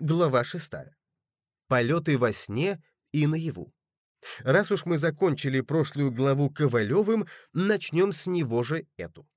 Глава 6. Полеты во сне и наяву. Раз уж мы закончили прошлую главу Ковалевым, начнем с него же эту.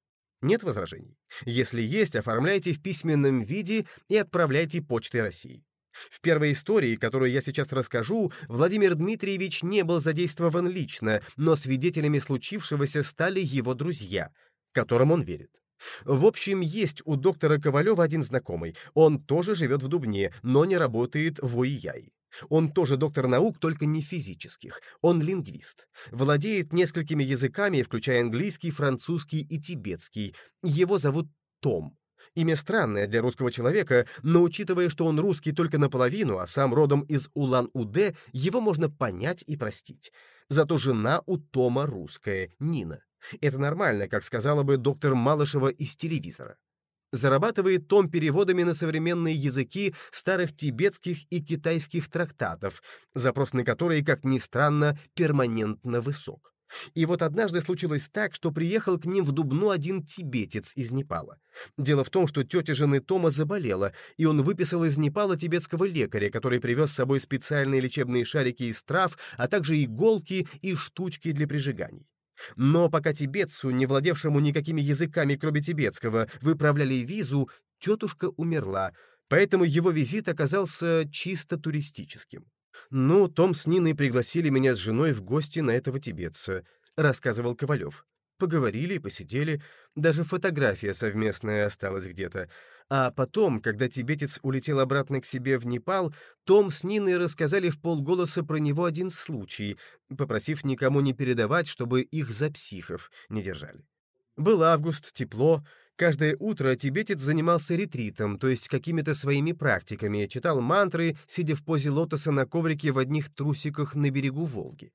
Нет возражений? Если есть, оформляйте в письменном виде и отправляйте почтой России. В первой истории, которую я сейчас расскажу, Владимир Дмитриевич не был задействован лично, но свидетелями случившегося стали его друзья, которым он верит. В общем, есть у доктора Ковалева один знакомый. Он тоже живет в Дубне, но не работает в ОИЯИ. Он тоже доктор наук, только не физических. Он лингвист. Владеет несколькими языками, включая английский, французский и тибетский. Его зовут Том. Имя странное для русского человека, но учитывая, что он русский только наполовину, а сам родом из Улан-Удэ, его можно понять и простить. Зато жена у Тома русская, Нина. Это нормально, как сказала бы доктор Малышева из телевизора. Зарабатывает Том переводами на современные языки старых тибетских и китайских трактатов, запрос на которые, как ни странно, перманентно высок. И вот однажды случилось так, что приехал к ним в Дубну один тибетец из Непала. Дело в том, что тетя жены Тома заболела, и он выписал из Непала тибетского лекаря, который привез с собой специальные лечебные шарики из трав, а также иголки и штучки для прижиганий. Но пока тибетцу, не владевшему никакими языками, кроме тибетского, выправляли визу, тетушка умерла, поэтому его визит оказался чисто туристическим. «Ну, Том с Ниной пригласили меня с женой в гости на этого тибетца», — рассказывал Ковалев. Поговорили, посидели, даже фотография совместная осталась где-то. А потом, когда тибетец улетел обратно к себе в Непал, Том с Ниной рассказали в полголоса про него один случай, попросив никому не передавать, чтобы их за психов не держали. Был август, тепло, Каждое утро тибетец занимался ретритом, то есть какими-то своими практиками, читал мантры, сидя в позе лотоса на коврике в одних трусиках на берегу Волги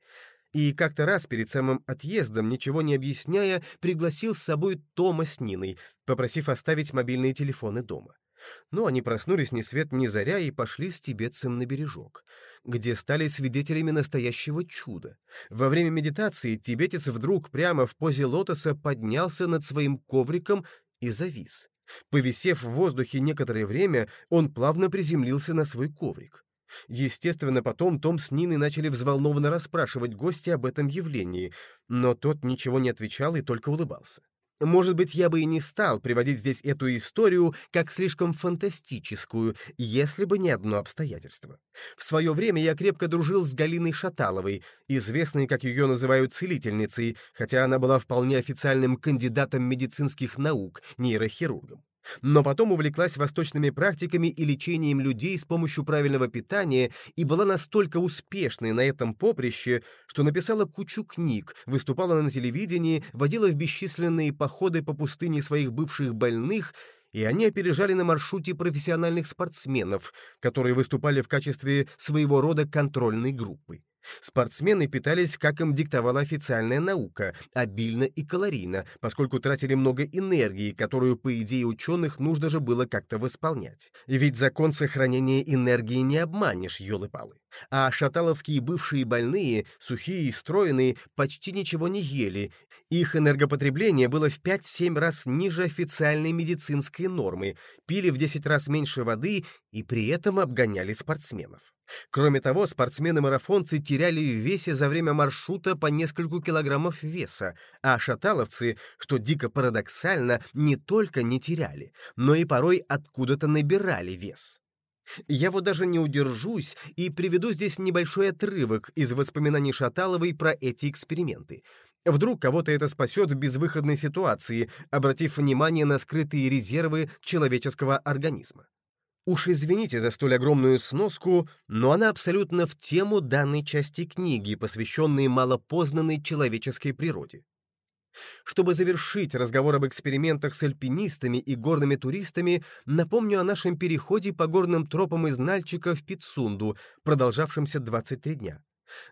и как-то раз перед самым отъездом, ничего не объясняя, пригласил с собой Тома с Ниной, попросив оставить мобильные телефоны дома. Но они проснулись ни свет ни заря и пошли с тибетцем на бережок, где стали свидетелями настоящего чуда. Во время медитации тибетец вдруг прямо в позе лотоса поднялся над своим ковриком и завис. Повисев в воздухе некоторое время, он плавно приземлился на свой коврик. Естественно, потом Том с Ниной начали взволнованно расспрашивать гостя об этом явлении, но тот ничего не отвечал и только улыбался. Может быть, я бы и не стал приводить здесь эту историю как слишком фантастическую, если бы не одно обстоятельство. В свое время я крепко дружил с Галиной Шаталовой, известной, как ее называют, целительницей, хотя она была вполне официальным кандидатом медицинских наук, нейрохирургом но потом увлеклась восточными практиками и лечением людей с помощью правильного питания и была настолько успешной на этом поприще, что написала кучу книг, выступала на телевидении, водила в бесчисленные походы по пустыне своих бывших больных, и они опережали на маршруте профессиональных спортсменов, которые выступали в качестве своего рода контрольной группы. Спортсмены питались, как им диктовала официальная наука, обильно и калорийно, поскольку тратили много энергии, которую, по идее ученых, нужно же было как-то восполнять. Ведь закон сохранения энергии не обманешь, елы-палы. А шаталовские бывшие больные, сухие и стройные, почти ничего не ели. Их энергопотребление было в 5-7 раз ниже официальной медицинской нормы, пили в 10 раз меньше воды и при этом обгоняли спортсменов. Кроме того, спортсмены-марафонцы теряли в весе за время маршрута по нескольку килограммов веса, а шаталовцы, что дико парадоксально, не только не теряли, но и порой откуда-то набирали вес. Я вот даже не удержусь и приведу здесь небольшой отрывок из воспоминаний Шаталовой про эти эксперименты. Вдруг кого-то это спасет в безвыходной ситуации, обратив внимание на скрытые резервы человеческого организма. Уж извините за столь огромную сноску, но она абсолютно в тему данной части книги, посвященной малопознанной человеческой природе. Чтобы завершить разговор об экспериментах с альпинистами и горными туристами, напомню о нашем переходе по горным тропам из Нальчика в Пицунду, продолжавшемся 23 дня.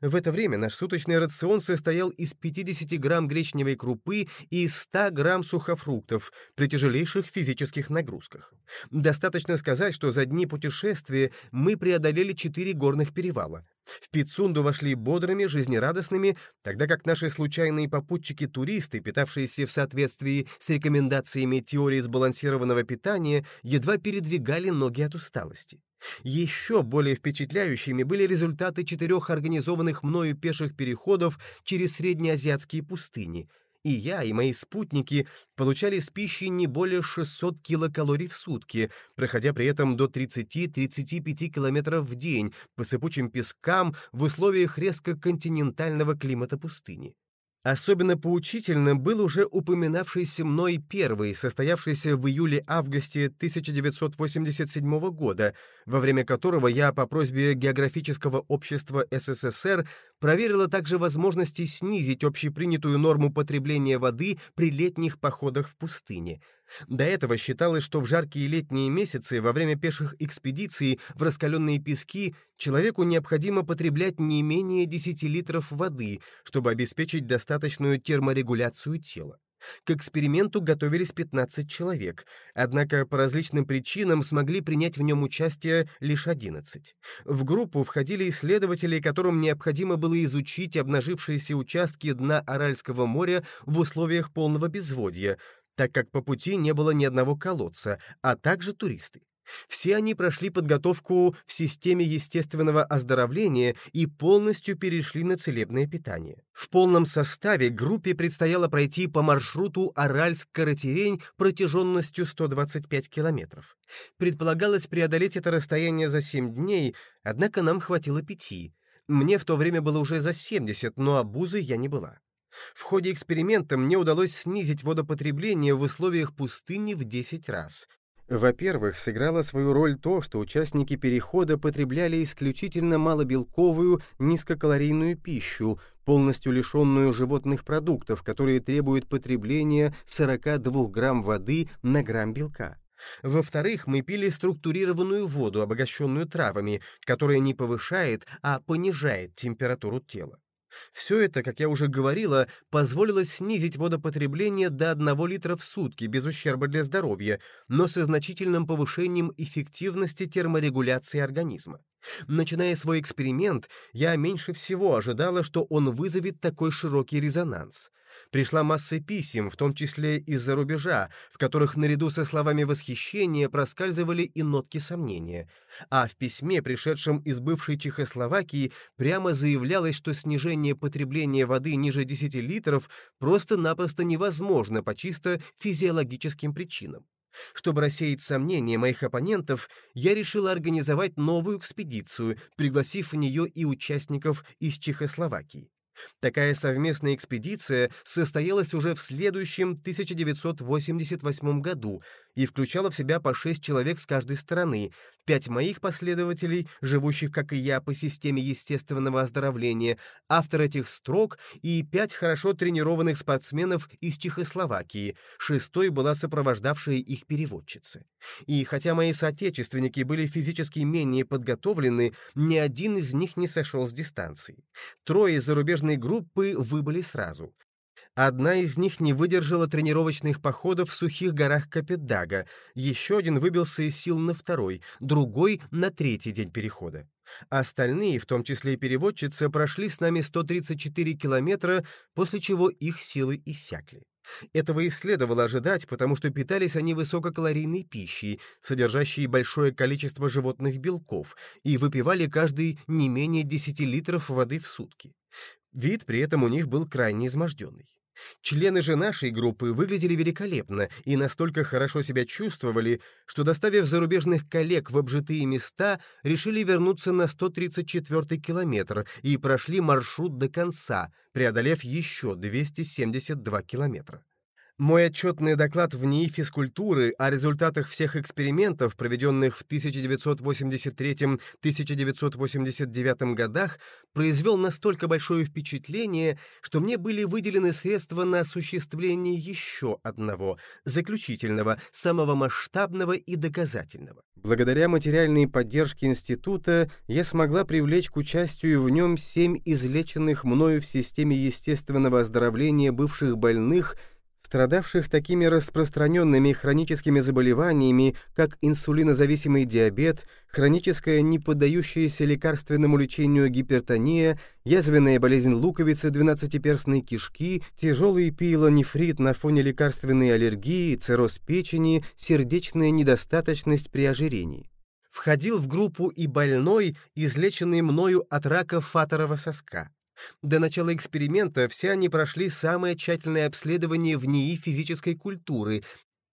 В это время наш суточный рацион состоял из 50 грамм гречневой крупы и 100 грамм сухофруктов при тяжелейших физических нагрузках. Достаточно сказать, что за дни путешествия мы преодолели 4 горных перевала. В Пицунду вошли бодрыми, жизнерадостными, тогда как наши случайные попутчики-туристы, питавшиеся в соответствии с рекомендациями теории сбалансированного питания, едва передвигали ноги от усталости. Еще более впечатляющими были результаты четырех организованных мною пеших переходов через среднеазиатские пустыни. И я, и мои спутники получали с пищей не более 600 килокалорий в сутки, проходя при этом до 30-35 километров в день по сыпучим пескам в условиях резко континентального климата пустыни. Особенно поучительным был уже упоминавшийся мной первый, состоявшийся в июле-августе 1987 года, во время которого я по просьбе Географического общества СССР проверила также возможности снизить общепринятую норму потребления воды при летних походах в пустыне — до этого считалось, что в жаркие летние месяцы во время пеших экспедиций в раскаленные пески человеку необходимо потреблять не менее 10 литров воды, чтобы обеспечить достаточную терморегуляцию тела. К эксперименту готовились 15 человек, однако по различным причинам смогли принять в нем участие лишь 11. В группу входили исследователи, которым необходимо было изучить обнажившиеся участки дна Аральского моря в условиях полного безводья, так как по пути не было ни одного колодца, а также туристы. Все они прошли подготовку в системе естественного оздоровления и полностью перешли на целебное питание. В полном составе группе предстояло пройти по маршруту Аральск-Каратерень протяженностью 125 километров. Предполагалось преодолеть это расстояние за 7 дней, однако нам хватило пяти. Мне в то время было уже за 70, но обузой я не была. В ходе эксперимента мне удалось снизить водопотребление в условиях пустыни в 10 раз. Во-первых, сыграло свою роль то, что участники перехода потребляли исключительно малобелковую, низкокалорийную пищу, полностью лишенную животных продуктов, которые требуют потребления 42 грамм воды на грамм белка. Во-вторых, мы пили структурированную воду, обогащенную травами, которая не повышает, а понижает температуру тела. Все это, как я уже говорила, позволило снизить водопотребление до 1 литра в сутки без ущерба для здоровья, но со значительным повышением эффективности терморегуляции организма. Начиная свой эксперимент, я меньше всего ожидала, что он вызовет такой широкий резонанс пришла масса писем, в том числе из-за рубежа, в которых наряду со словами восхищения проскальзывали и нотки сомнения. А в письме, пришедшем из бывшей Чехословакии, прямо заявлялось, что снижение потребления воды ниже 10 литров просто-напросто невозможно по чисто физиологическим причинам. Чтобы рассеять сомнения моих оппонентов, я решила организовать новую экспедицию, пригласив в нее и участников из Чехословакии. Такая совместная экспедиция состоялась уже в следующем 1988 году и включала в себя по шесть человек с каждой стороны, пять моих последователей, живущих, как и я, по системе естественного оздоровления, автор этих строк и пять хорошо тренированных спортсменов из Чехословакии, шестой была сопровождавшая их переводчица. И хотя мои соотечественники были физически менее подготовлены, ни один из них не сошел с дистанции. Трое зарубежной группы выбыли сразу. Одна из них не выдержала тренировочных походов в сухих горах Капедага, еще один выбился из сил на второй, другой — на третий день перехода. Остальные, в том числе и переводчица, прошли с нами 134 километра, после чего их силы иссякли. Этого и следовало ожидать, потому что питались они высококалорийной пищей, содержащей большое количество животных белков, и выпивали каждый не менее 10 литров воды в сутки. Вид при этом у них был крайне изможденный. Члены же нашей группы выглядели великолепно и настолько хорошо себя чувствовали, что, доставив зарубежных коллег в обжитые места, решили вернуться на 134 километр и прошли маршрут до конца, преодолев еще 272 километра. Мой отчетный доклад в НИИ физкультуры о результатах всех экспериментов, проведенных в 1983-1989 годах, произвел настолько большое впечатление, что мне были выделены средства на осуществление еще одного, заключительного, самого масштабного и доказательного. Благодаря материальной поддержке института я смогла привлечь к участию в нем семь излеченных мною в системе естественного оздоровления бывших больных – страдавших такими распространенными хроническими заболеваниями, как инсулинозависимый диабет, хроническая неподдающаяся лекарственному лечению гипертония, язвенная болезнь луковицы двенадцатиперстной кишки, тяжелый пиелонефрит на фоне лекарственной аллергии, цирроз печени, сердечная недостаточность при ожирении. Входил в группу и больной, излеченный мною от рака фаторова соска. До начала эксперимента все они прошли самое тщательное обследование в НИИ физической культуры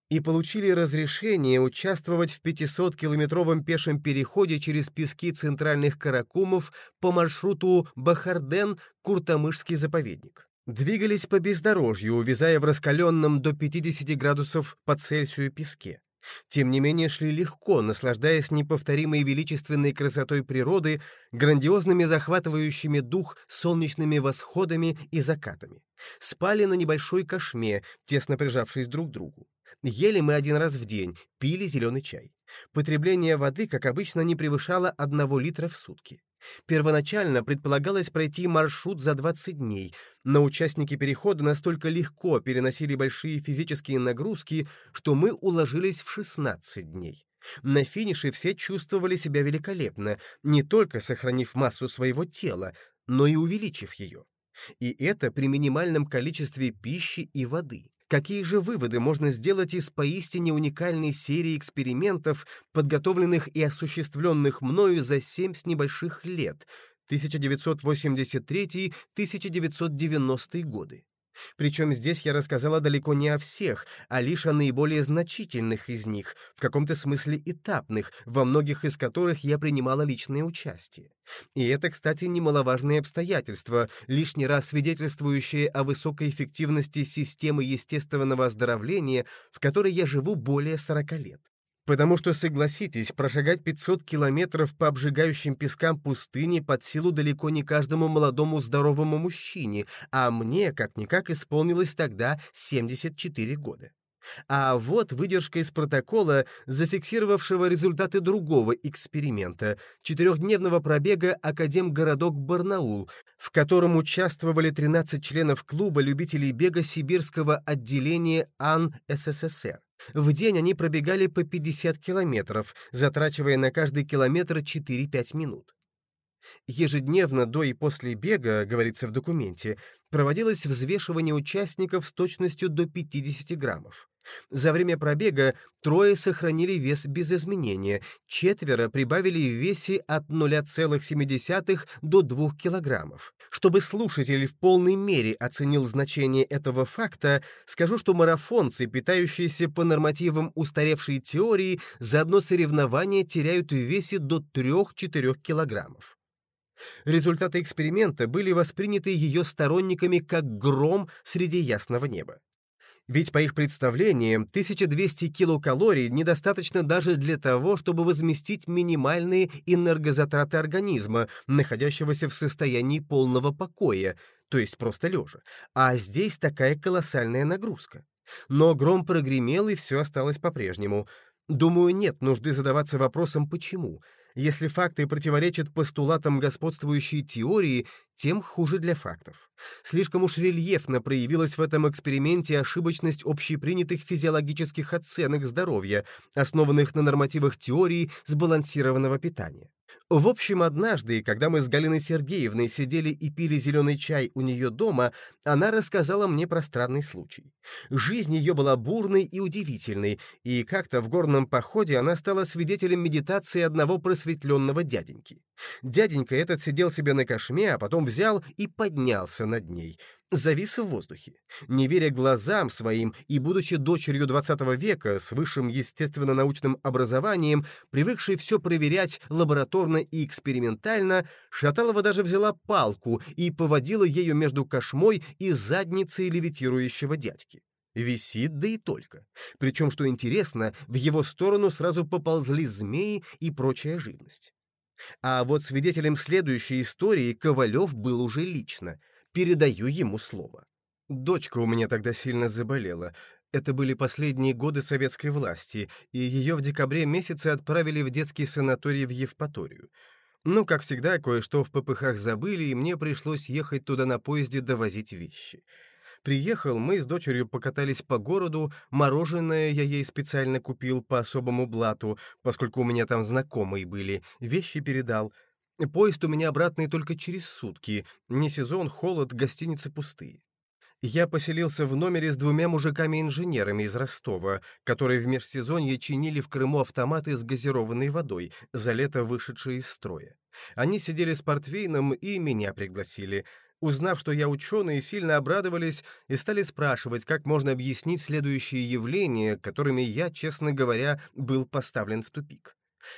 и получили разрешение участвовать в 500-километровом пешем переходе через пески центральных Каракумов по маршруту Бахарден-Куртамышский заповедник. Двигались по бездорожью, увязая в раскаленном до 50 градусов по Цельсию песке. Тем не менее шли легко, наслаждаясь неповторимой величественной красотой природы, грандиозными захватывающими дух солнечными восходами и закатами. Спали на небольшой кошме, тесно прижавшись друг к другу. Ели мы один раз в день, пили зеленый чай. Потребление воды, как обычно, не превышало одного литра в сутки. Первоначально предполагалось пройти маршрут за 20 дней, но участники перехода настолько легко переносили большие физические нагрузки, что мы уложились в 16 дней. На финише все чувствовали себя великолепно, не только сохранив массу своего тела, но и увеличив ее. И это при минимальном количестве пищи и воды. Какие же выводы можно сделать из поистине уникальной серии экспериментов, подготовленных и осуществленных мною за семь с небольших лет, 1983-1990 годы? Причем здесь я рассказала далеко не о всех, а лишь о наиболее значительных из них, в каком-то смысле этапных, во многих из которых я принимала личное участие. И это, кстати, немаловажное обстоятельство, лишний раз свидетельствующее о высокой эффективности системы естественного оздоровления, в которой я живу более 40 лет. Потому что, согласитесь, прошагать 500 километров по обжигающим пескам пустыни под силу далеко не каждому молодому здоровому мужчине, а мне, как-никак, исполнилось тогда 74 года. А вот выдержка из протокола, зафиксировавшего результаты другого эксперимента — четырехдневного пробега Академгородок Барнаул, в котором участвовали 13 членов клуба любителей бега сибирского отделения АН СССР. В день они пробегали по 50 километров, затрачивая на каждый километр 4-5 минут. Ежедневно до и после бега, говорится в документе, проводилось взвешивание участников с точностью до 50 граммов. За время пробега трое сохранили вес без изменения, четверо прибавили в весе от 0,7 до 2 килограммов. Чтобы слушатель в полной мере оценил значение этого факта, скажу, что марафонцы, питающиеся по нормативам устаревшей теории, за одно соревнование теряют в весе до 3-4 килограммов. Результаты эксперимента были восприняты ее сторонниками как гром среди ясного неба. Ведь по их представлениям 1200 килокалорий недостаточно даже для того, чтобы возместить минимальные энергозатраты организма, находящегося в состоянии полного покоя, то есть просто лежа. А здесь такая колоссальная нагрузка. Но гром прогремел, и все осталось по-прежнему. Думаю, нет нужды задаваться вопросом «почему?». Если факты противоречат постулатам господствующей теории, тем хуже для фактов. Слишком уж рельефно проявилась в этом эксперименте ошибочность общепринятых физиологических оценок здоровья, основанных на нормативах теории сбалансированного питания. В общем, однажды, когда мы с Галиной Сергеевной сидели и пили зеленый чай у нее дома, она рассказала мне про странный случай. Жизнь ее была бурной и удивительной, и как-то в горном походе она стала свидетелем медитации одного просветленного дяденьки. Дяденька этот сидел себе на кошме, а потом взял и поднялся над ней — завис в воздухе. Не веря глазам своим и будучи дочерью XX века с высшим естественно-научным образованием, привыкшей все проверять лабораторно и экспериментально, Шаталова даже взяла палку и поводила ею между кошмой и задницей левитирующего дядьки. Висит, да и только. Причем, что интересно, в его сторону сразу поползли змеи и прочая живность. А вот свидетелем следующей истории Ковалев был уже лично — передаю ему слово. Дочка у меня тогда сильно заболела. Это были последние годы советской власти, и ее в декабре месяце отправили в детский санаторий в Евпаторию. Ну, как всегда, кое-что в ППХ забыли, и мне пришлось ехать туда на поезде довозить вещи. Приехал, мы с дочерью покатались по городу, мороженое я ей специально купил по особому блату, поскольку у меня там знакомые были, вещи передал — Поезд у меня обратный только через сутки. Не сезон, холод, гостиницы пустые. Я поселился в номере с двумя мужиками-инженерами из Ростова, которые в межсезонье чинили в Крыму автоматы с газированной водой, за лето вышедшие из строя. Они сидели с портвейном и меня пригласили. Узнав, что я ученый, сильно обрадовались и стали спрашивать, как можно объяснить следующие явления, которыми я, честно говоря, был поставлен в тупик.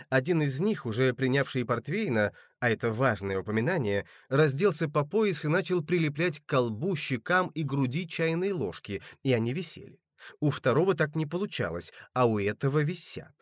Один из них, уже принявший портвейна, а это важное упоминание, разделся по пояс и начал прилеплять к колбу, щекам и груди чайные ложки, и они висели. У второго так не получалось, а у этого висят.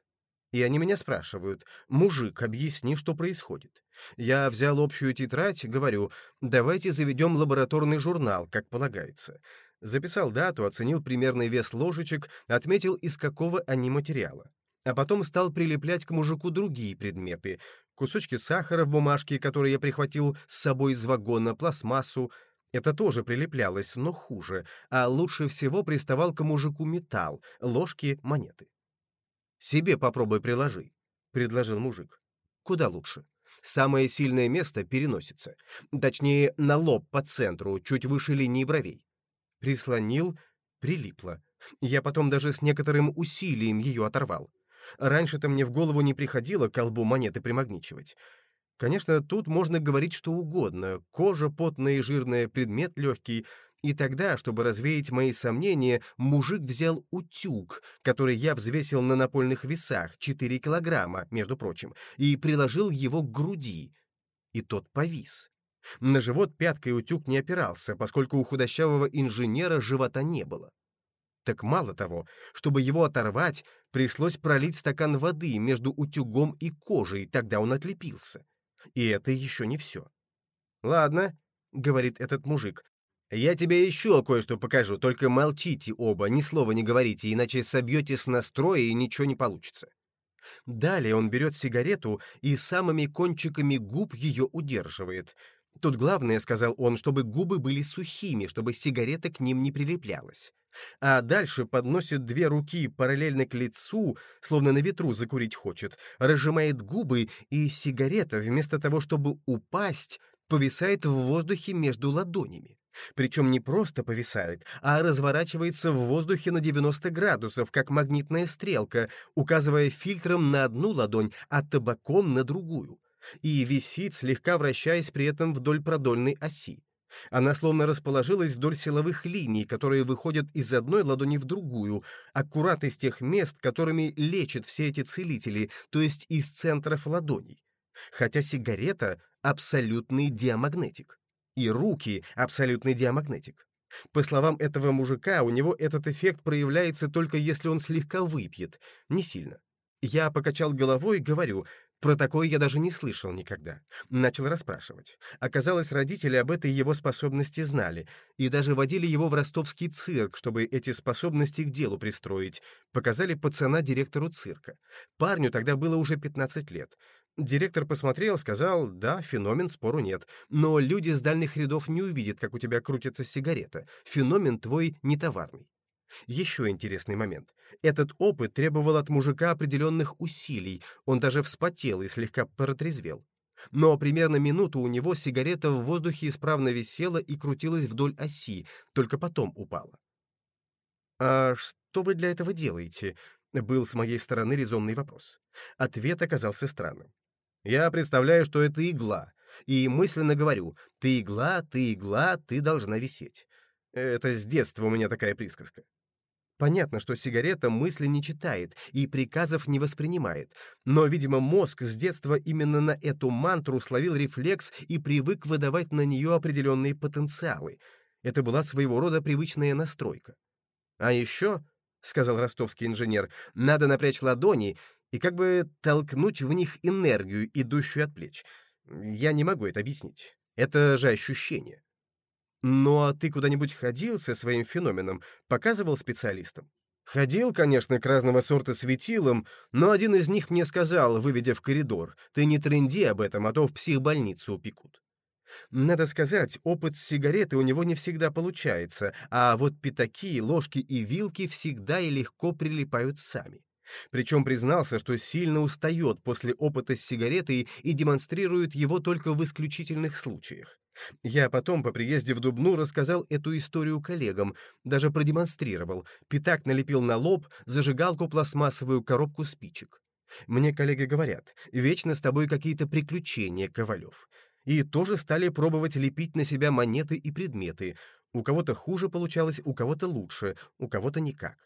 И они меня спрашивают, «Мужик, объясни, что происходит». Я взял общую тетрадь, говорю, «Давайте заведем лабораторный журнал, как полагается». Записал дату, оценил примерный вес ложечек, отметил, из какого они материала а потом стал прилеплять к мужику другие предметы. Кусочки сахара в бумажке, которые я прихватил с собой из вагона, пластмассу. Это тоже прилеплялось, но хуже, а лучше всего приставал к мужику металл, ложки, монеты. «Себе попробуй приложи», — предложил мужик. «Куда лучше?» Самое сильное место переносится. Точнее, на лоб по центру, чуть выше линии бровей. Прислонил, прилипло. Я потом даже с некоторым усилием ее оторвал. Раньше-то мне в голову не приходило колбу монеты примагничивать. Конечно, тут можно говорить что угодно. Кожа потная и жирная, предмет легкий. И тогда, чтобы развеять мои сомнения, мужик взял утюг, который я взвесил на напольных весах, 4 килограмма, между прочим, и приложил его к груди. И тот повис. На живот пяткой утюг не опирался, поскольку у худощавого инженера живота не было. Так мало того, чтобы его оторвать, пришлось пролить стакан воды между утюгом и кожей, тогда он отлепился. И это еще не все. «Ладно», — говорит этот мужик, — «я тебе еще кое-что покажу, только молчите оба, ни слова не говорите, иначе собьете с настроя и ничего не получится». Далее он берет сигарету и самыми кончиками губ ее удерживает. Тут главное, — сказал он, — чтобы губы были сухими, чтобы сигарета к ним не прилеплялась а дальше подносит две руки параллельно к лицу, словно на ветру закурить хочет, разжимает губы, и сигарета, вместо того, чтобы упасть, повисает в воздухе между ладонями. Причем не просто повисает, а разворачивается в воздухе на 90 градусов, как магнитная стрелка, указывая фильтром на одну ладонь, а табаком на другую. И висит, слегка вращаясь при этом вдоль продольной оси. Она словно расположилась вдоль силовых линий, которые выходят из одной ладони в другую, аккурат из тех мест, которыми лечат все эти целители, то есть из центров ладоней. Хотя сигарета — абсолютный диамагнетик. И руки — абсолютный диамагнетик. По словам этого мужика, у него этот эффект проявляется только если он слегка выпьет, не сильно. Я покачал головой и говорю, про такое я даже не слышал никогда. Начал расспрашивать. Оказалось, родители об этой его способности знали и даже водили его в ростовский цирк, чтобы эти способности к делу пристроить. Показали пацана директору цирка. Парню тогда было уже 15 лет. Директор посмотрел, сказал, да, феномен, спору нет. Но люди с дальних рядов не увидят, как у тебя крутится сигарета. Феномен твой не товарный. Еще интересный момент. Этот опыт требовал от мужика определенных усилий, он даже вспотел и слегка протрезвел. Но примерно минуту у него сигарета в воздухе исправно висела и крутилась вдоль оси, только потом упала. «А что вы для этого делаете?» — был с моей стороны резонный вопрос. Ответ оказался странным. «Я представляю, что это игла, и мысленно говорю, ты игла, ты игла, ты должна висеть. Это с детства у меня такая присказка. Понятно, что сигарета мысли не читает и приказов не воспринимает, но, видимо, мозг с детства именно на эту мантру словил рефлекс и привык выдавать на нее определенные потенциалы. Это была своего рода привычная настройка. «А еще, — сказал ростовский инженер, — надо напрячь ладони и как бы толкнуть в них энергию, идущую от плеч. Я не могу это объяснить. Это же ощущение. «Ну а ты куда-нибудь ходил со своим феноменом? Показывал специалистам?» «Ходил, конечно, к разного сорта светилам, но один из них мне сказал, выведя в коридор, «Ты не тренди об этом, а то в психбольницу упекут». Надо сказать, опыт с сигареты у него не всегда получается, а вот пятаки, ложки и вилки всегда и легко прилипают сами. Причем признался, что сильно устает после опыта с сигаретой и демонстрирует его только в исключительных случаях. Я потом по приезде в Дубну рассказал эту историю коллегам, даже продемонстрировал. Пятак налепил на лоб зажигалку пластмассовую коробку спичек. Мне коллеги говорят, вечно с тобой какие-то приключения, Ковалев. И тоже стали пробовать лепить на себя монеты и предметы. У кого-то хуже получалось, у кого-то лучше, у кого-то никак.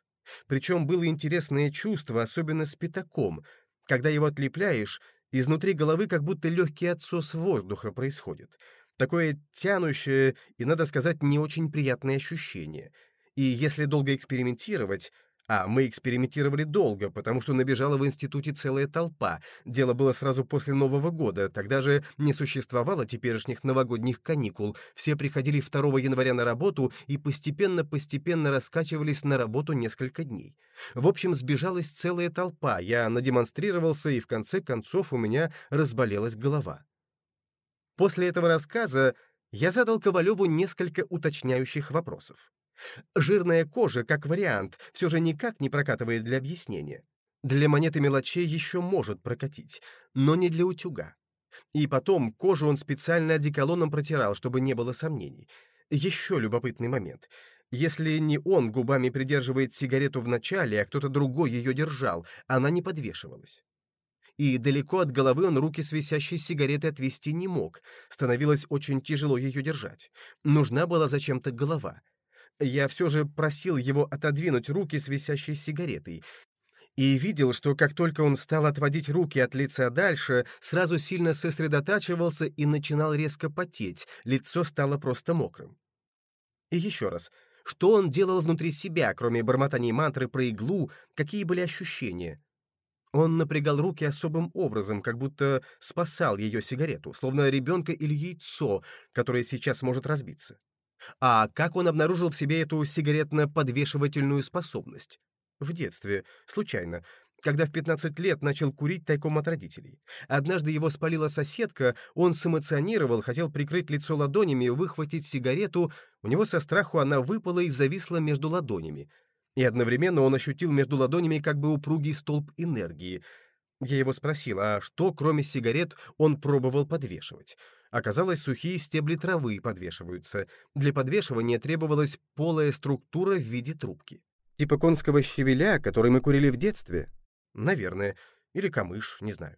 Причем было интересное чувство, особенно с пятаком. Когда его отлепляешь, изнутри головы как будто легкий отсос воздуха происходит. Такое тянущее и, надо сказать, не очень приятное ощущение. И если долго экспериментировать, а мы экспериментировали долго, потому что набежала в институте целая толпа. Дело было сразу после Нового года, тогда же не существовало теперешних новогодних каникул. Все приходили 2 января на работу и постепенно-постепенно раскачивались на работу несколько дней. В общем, сбежалась целая толпа, я надемонстрировался, и в конце концов у меня разболелась голова. После этого рассказа я задал Ковалеву несколько уточняющих вопросов. Жирная кожа, как вариант, все же никак не прокатывает для объяснения. Для монеты мелочей еще может прокатить, но не для утюга. И потом кожу он специально одеколоном протирал, чтобы не было сомнений. Еще любопытный момент. Если не он губами придерживает сигарету в начале, а кто-то другой ее держал, она не подвешивалась. И далеко от головы он руки с висящей сигаретой отвести не мог. Становилось очень тяжело ее держать. Нужна была зачем-то голова — я все же просил его отодвинуть руки с висящей сигаретой, и видел, что как только он стал отводить руки от лица дальше, сразу сильно сосредотачивался и начинал резко потеть, лицо стало просто мокрым. И еще раз, что он делал внутри себя, кроме бормотаний мантры про иглу, какие были ощущения? Он напрягал руки особым образом, как будто спасал ее сигарету, словно ребенка или яйцо, которое сейчас может разбиться. А как он обнаружил в себе эту сигаретно-подвешивательную способность? В детстве, случайно, когда в 15 лет начал курить тайком от родителей. Однажды его спалила соседка, он сэмоционировал, хотел прикрыть лицо ладонями, выхватить сигарету, у него со страху она выпала и зависла между ладонями. И одновременно он ощутил между ладонями как бы упругий столб энергии. Я его спросил, а что, кроме сигарет, он пробовал подвешивать? Оказалось, сухие стебли травы подвешиваются. Для подвешивания требовалась полая структура в виде трубки. Типа конского щавеля, который мы курили в детстве? Наверное. Или камыш, не знаю.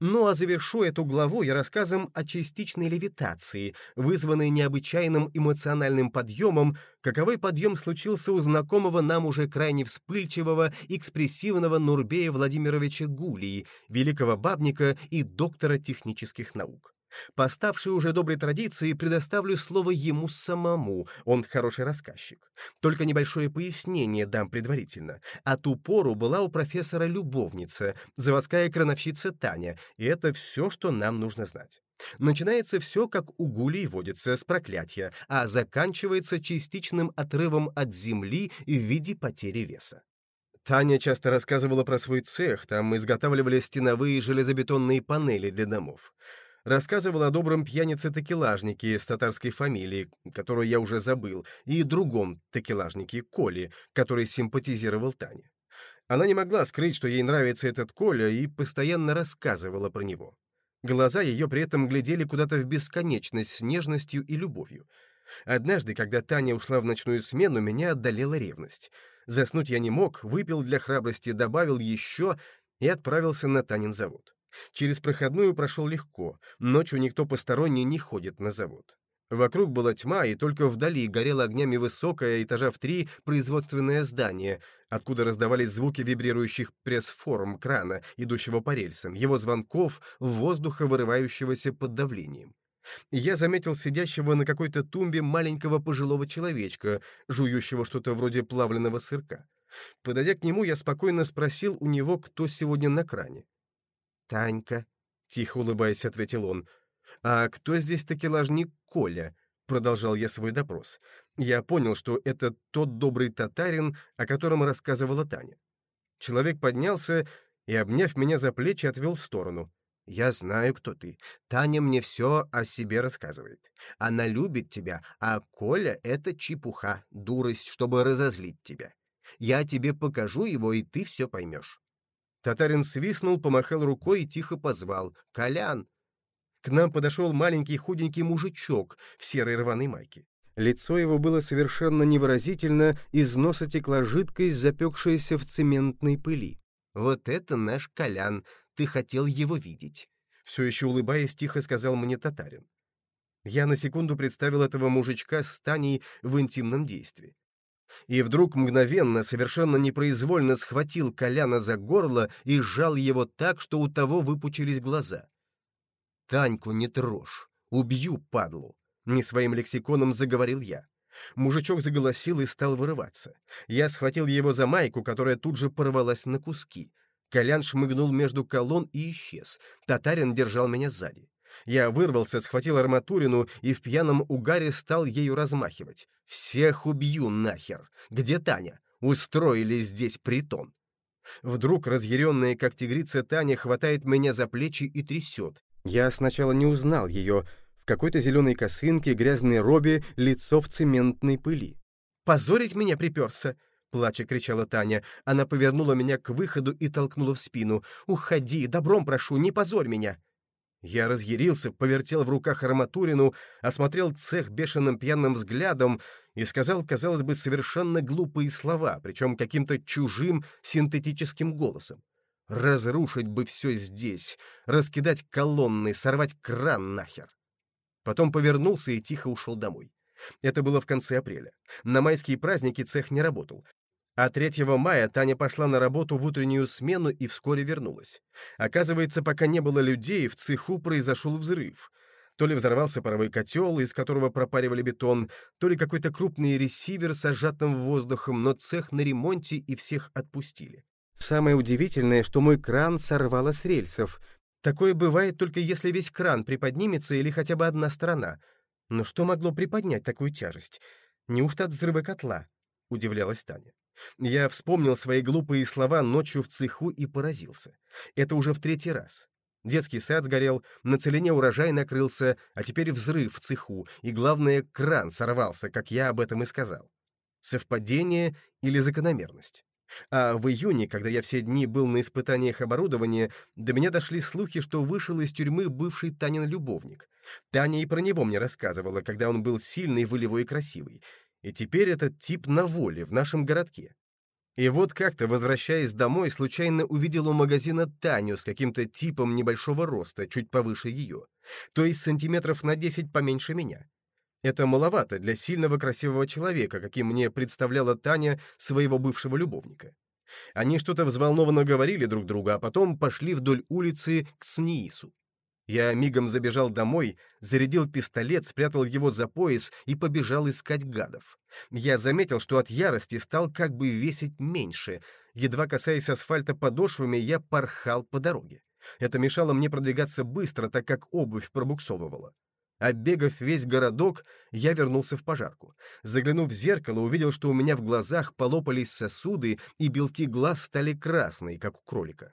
Ну а завершу эту главу я рассказом о частичной левитации, вызванной необычайным эмоциональным подъемом, каковой подъем случился у знакомого нам уже крайне вспыльчивого, экспрессивного Нурбея Владимировича Гулии, великого бабника и доктора технических наук. По уже доброй традиции предоставлю слово ему самому, он хороший рассказчик. Только небольшое пояснение дам предварительно. А ту пору была у профессора любовница, заводская крановщица Таня, и это все, что нам нужно знать. Начинается все, как у гулей водится, с проклятия, а заканчивается частичным отрывом от земли в виде потери веса. Таня часто рассказывала про свой цех, там изготавливали стеновые железобетонные панели для домов рассказывал о добром пьянице-такелажнике с татарской фамилией, которую я уже забыл, и другом такелажнике, Коле, который симпатизировал Тане. Она не могла скрыть, что ей нравится этот Коля, и постоянно рассказывала про него. Глаза ее при этом глядели куда-то в бесконечность с нежностью и любовью. Однажды, когда Таня ушла в ночную смену, меня одолела ревность. Заснуть я не мог, выпил для храбрости, добавил еще и отправился на Танин завод. Через проходную прошел легко, ночью никто посторонний не ходит на завод. Вокруг была тьма, и только вдали горело огнями высокое, этажа в три, производственное здание, откуда раздавались звуки вибрирующих пресс-форм крана, идущего по рельсам, его звонков, воздуха, вырывающегося под давлением. я заметил сидящего на какой-то тумбе маленького пожилого человечка, жующего что-то вроде плавленного сырка. Подойдя к нему, я спокойно спросил у него, кто сегодня на кране. «Танька», — тихо улыбаясь, ответил он. «А кто здесь такелажник Коля?» — продолжал я свой допрос. Я понял, что это тот добрый татарин, о котором рассказывала Таня. Человек поднялся и, обняв меня за плечи, отвел в сторону. «Я знаю, кто ты. Таня мне все о себе рассказывает. Она любит тебя, а Коля — это чепуха, дурость, чтобы разозлить тебя. Я тебе покажу его, и ты все поймешь». Татарин свистнул, помахал рукой и тихо позвал. «Колян!» К нам подошел маленький худенький мужичок в серой рваной майке. Лицо его было совершенно невыразительно, из носа текла жидкость, запекшаяся в цементной пыли. «Вот это наш Колян, ты хотел его видеть!» Все еще улыбаясь, тихо сказал мне татарин. Я на секунду представил этого мужичка с Таней в интимном действии. И вдруг мгновенно, совершенно непроизвольно схватил Коляна за горло и сжал его так, что у того выпучились глаза. «Таньку не трожь! Убью, падлу!» — не своим лексиконом заговорил я. Мужичок заголосил и стал вырываться. Я схватил его за майку, которая тут же порвалась на куски. Колян шмыгнул между колонн и исчез. Татарин держал меня сзади. Я вырвался, схватил арматурину и в пьяном угаре стал ею размахивать. «Всех убью нахер! Где Таня? Устроили здесь притон!» Вдруг разъяренная, как тигрица Таня, хватает меня за плечи и трясет. Я сначала не узнал ее. В какой-то зеленой косынке, грязной робе, лицо в цементной пыли. «Позорить меня приперся!» — плача кричала Таня. Она повернула меня к выходу и толкнула в спину. «Уходи, добром прошу, не позорь меня!» Я разъярился, повертел в руках арматурину, осмотрел цех бешеным пьяным взглядом и сказал, казалось бы, совершенно глупые слова, причем каким-то чужим синтетическим голосом. Разрушить бы все здесь, раскидать колонны, сорвать кран нахер. Потом повернулся и тихо ушел домой. Это было в конце апреля. На майские праздники цех не работал. А 3 мая Таня пошла на работу в утреннюю смену и вскоре вернулась. Оказывается, пока не было людей, в цеху произошел взрыв. То ли взорвался паровой котел, из которого пропаривали бетон, то ли какой-то крупный ресивер с сжатым воздухом, но цех на ремонте и всех отпустили. Самое удивительное, что мой кран сорвало с рельсов. Такое бывает только если весь кран приподнимется или хотя бы одна сторона. Но что могло приподнять такую тяжесть? Неужто от взрыва котла? Удивлялась Таня. Я вспомнил свои глупые слова ночью в цеху и поразился. Это уже в третий раз. Детский сад сгорел, на целине урожай накрылся, а теперь взрыв в цеху, и, главное, кран сорвался, как я об этом и сказал. Совпадение или закономерность? А в июне, когда я все дни был на испытаниях оборудования, до меня дошли слухи, что вышел из тюрьмы бывший Танин любовник. Таня и про него мне рассказывала, когда он был сильный, волевой и красивый. И теперь этот тип на воле в нашем городке. И вот как-то, возвращаясь домой, случайно увидел у магазина Таню с каким-то типом небольшого роста, чуть повыше ее. То есть сантиметров на 10 поменьше меня. Это маловато для сильного красивого человека, каким мне представляла Таня своего бывшего любовника. Они что-то взволнованно говорили друг другу, а потом пошли вдоль улицы к Сниису. Я мигом забежал домой, зарядил пистолет, спрятал его за пояс и побежал искать гадов. Я заметил, что от ярости стал как бы весить меньше. Едва касаясь асфальта подошвами, я порхал по дороге. Это мешало мне продвигаться быстро, так как обувь пробуксовывала. Оббегав весь городок, я вернулся в пожарку. Заглянув в зеркало, увидел, что у меня в глазах полопались сосуды, и белки глаз стали красные, как у кролика.